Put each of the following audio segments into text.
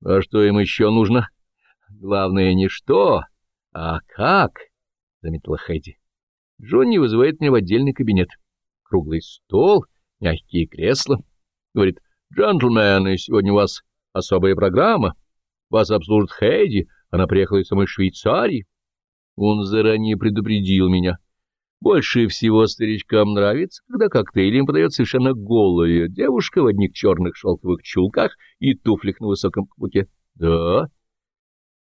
— А что им еще нужно? — Главное не что, а как, — заметила Хэдди. Джонни вызывает меня в отдельный кабинет. Круглый стол, мягкие кресла. Говорит, джентльмены, сегодня у вас особая программа. Вас обслужит Хэдди, она приехала из самой Швейцарии. Он заранее предупредил меня. Больше всего старичкам нравится, когда коктейль им подает совершенно голая девушка в одних черных шелковых чулках и туфлях на высоком каблуке. Да.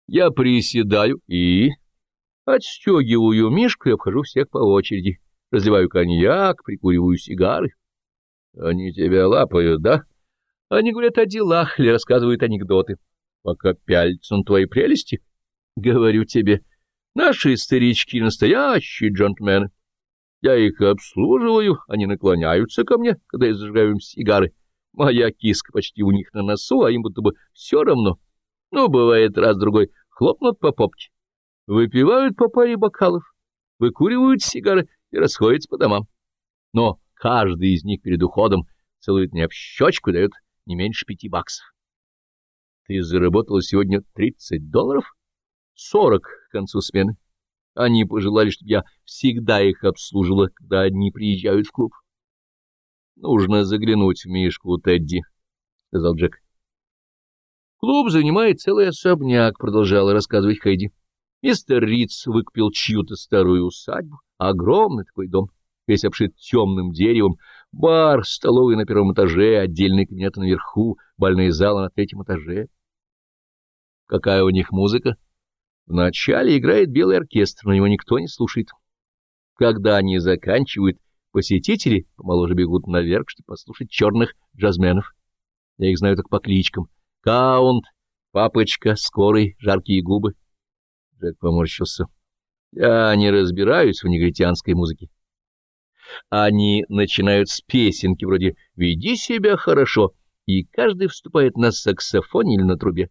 Я приседаю и отстегиваю мишку и обхожу всех по очереди. Разливаю коньяк, прикуриваю сигары. Они тебя лапают, да? Они говорят о делах или рассказывают анекдоты. Пока пяльцу на твои прелести, говорю тебе, наши старички настоящие джентльмены. Я их обслуживаю, они наклоняются ко мне, когда я зажигаю им сигары. Моя киска почти у них на носу, а им будто бы все равно. Ну, бывает, раз-другой хлопнут по попке. Выпивают по паре бокалов, выкуривают сигары и расходятся по домам. Но каждый из них перед уходом целует мне в щечку и дает не меньше пяти баксов. Ты заработала сегодня тридцать долларов? Сорок к концу смены. Они пожелали, чтобы я всегда их обслуживала, когда они приезжают в клуб. — Нужно заглянуть в Мишку Тедди, — сказал Джек. — Клуб занимает целый особняк, — продолжала рассказывать Хэйди. Мистер Риц выкупил чью-то старую усадьбу, огромный такой дом, весь обшит темным деревом, бар, столовый на первом этаже, отдельный кабинет наверху, бальные залы на третьем этаже. Какая у них музыка? — Вначале играет белый оркестр, но его никто не слушает. Когда они заканчивают, посетители помоложе бегут наверх, чтобы послушать черных джазменов. Я их знаю только по кличкам. Каунт, Папочка, Скорый, Жаркие губы. Джек поморщился. Я не разбираюсь в негритянской музыке. Они начинают с песенки вроде «Веди себя хорошо», и каждый вступает на саксофоне или на трубе.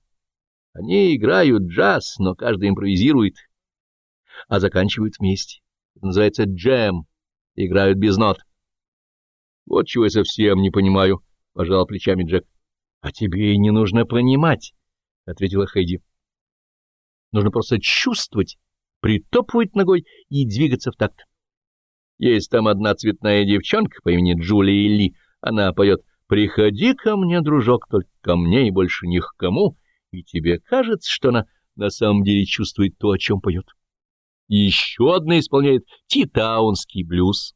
Они играют джаз, но каждый импровизирует, а заканчивают вместе. Это называется джем. Играют без нот. Вот чего я совсем не понимаю, — пожал плечами Джек. — А тебе и не нужно понимать, — ответила Хэйди. — Нужно просто чувствовать, притопывать ногой и двигаться в такт. Есть там одна цветная девчонка по имени Джулия Ли. Она поет «Приходи ко мне, дружок, только ко мне и больше ни к кому», и тебе кажется, что она на самом деле чувствует то, о чем поет. еще одна исполняет титаунский блюз.